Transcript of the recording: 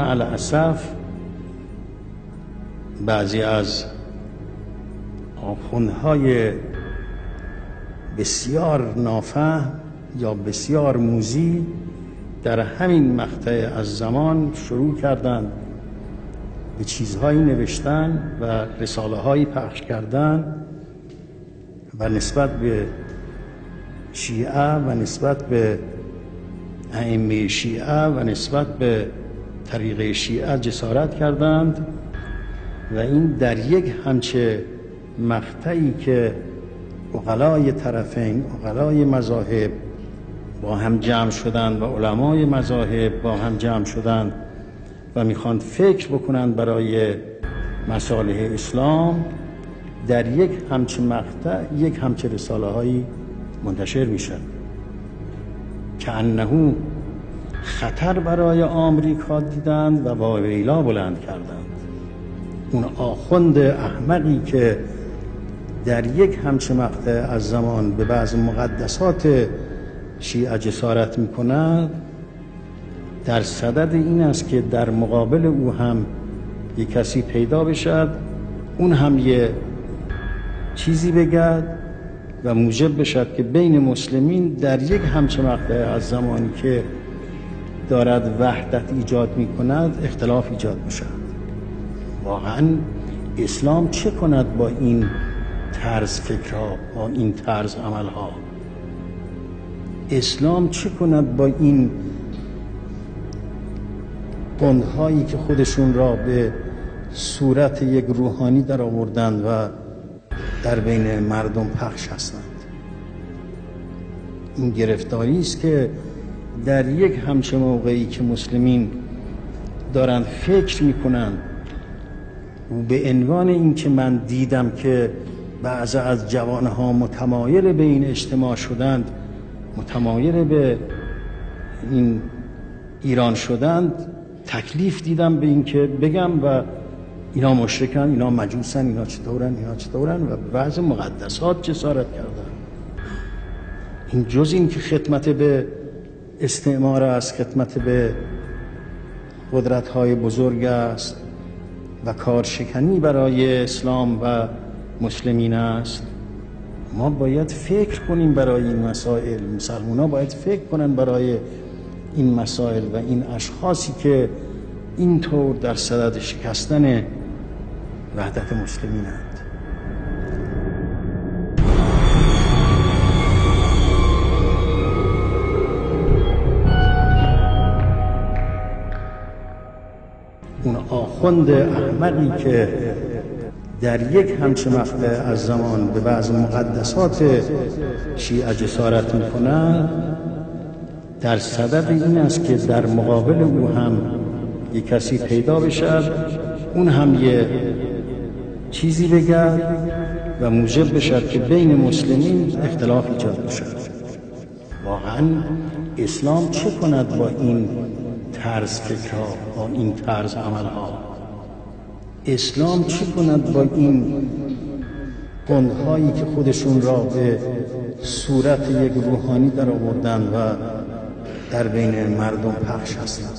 الاسف بعضی از آخوندهای بسیار نافهم یا بسیار موزی در همین مقطع از زمان شروع کردند به چیزهایی نوشتن و رساله هایی پخش کردن و نسبت به شیعه و نسبت به ائمه شیعه و نسبت به طریقه شیعه جسارت کردند و این در یک همچه مقطعی که اقلای طرفین اقلای مذاهب با هم جمع شدند و علمای مذاهب با هم جمع شدند و می‌خوان فکر بکنند برای مصالح اسلام در یک همچه مقطع یک همچه رساله هایی منتشر میشن. که انهو خطر برای آمریکا دیدند و با ویلا بلند کردند. اون آخوند احمقی که در یک همچه مقطع از زمان به بعض مقدسات شیعه جسارت می کند در صدد این است که در مقابل او هم یک کسی پیدا بشد اون هم یه چیزی بگد و موجب بشد که بین مسلمین در یک همچه مقطع از زمانی که دارد وحدت ایجاد می کند اختلاف ایجاد بشد واقعا اسلام چه کند با این طرز فکرها با این طرز عملها اسلام چه کند با این گندهایی که خودشون را به صورت یک روحانی در آوردند و در بین مردم پخش هستند؟ این گرفتاری است که در یک همچه موقعی که مسلمین دارند فکر می‌کنند و به عنوان اینکه من دیدم که بعض از جوانها متمایل به این اجتماع شدند متمایل به این ایران شدند تکلیف دیدم به اینکه بگم و اینا مشرکن اینا مجوسن اینا چطورن اینا چطورن و بعض مقدسات جسارت کردن. این جز این که خدمت به استعمار است خدمت به قدرت های بزرگ است و کارشکنی برای اسلام و مسلمین است. ما باید فکر کنیم برای این مسائل. مسلمان ها باید فکر کنن برای این مسائل و این اشخاصی که اینطور در صدد شکستن وحدت مسلمینند اون آخوند احمقی که در یک همچه مقطع از زمان به بعض مقدسات شیعه جسارت می در صدد این است که در مقابل او هم یک کسی پیدا بشد اون هم یه چیزی بگرد و موجب بشد که بین مسلمین اختلاف ایجاد بشد واقعا اسلام چه کند با این طرز فکرها با این طرز عملها؟ اسلام چه کند با این قندهایی که خودشون را به صورت یک روحانی در آوردن و در بین مردم پخش هستند؟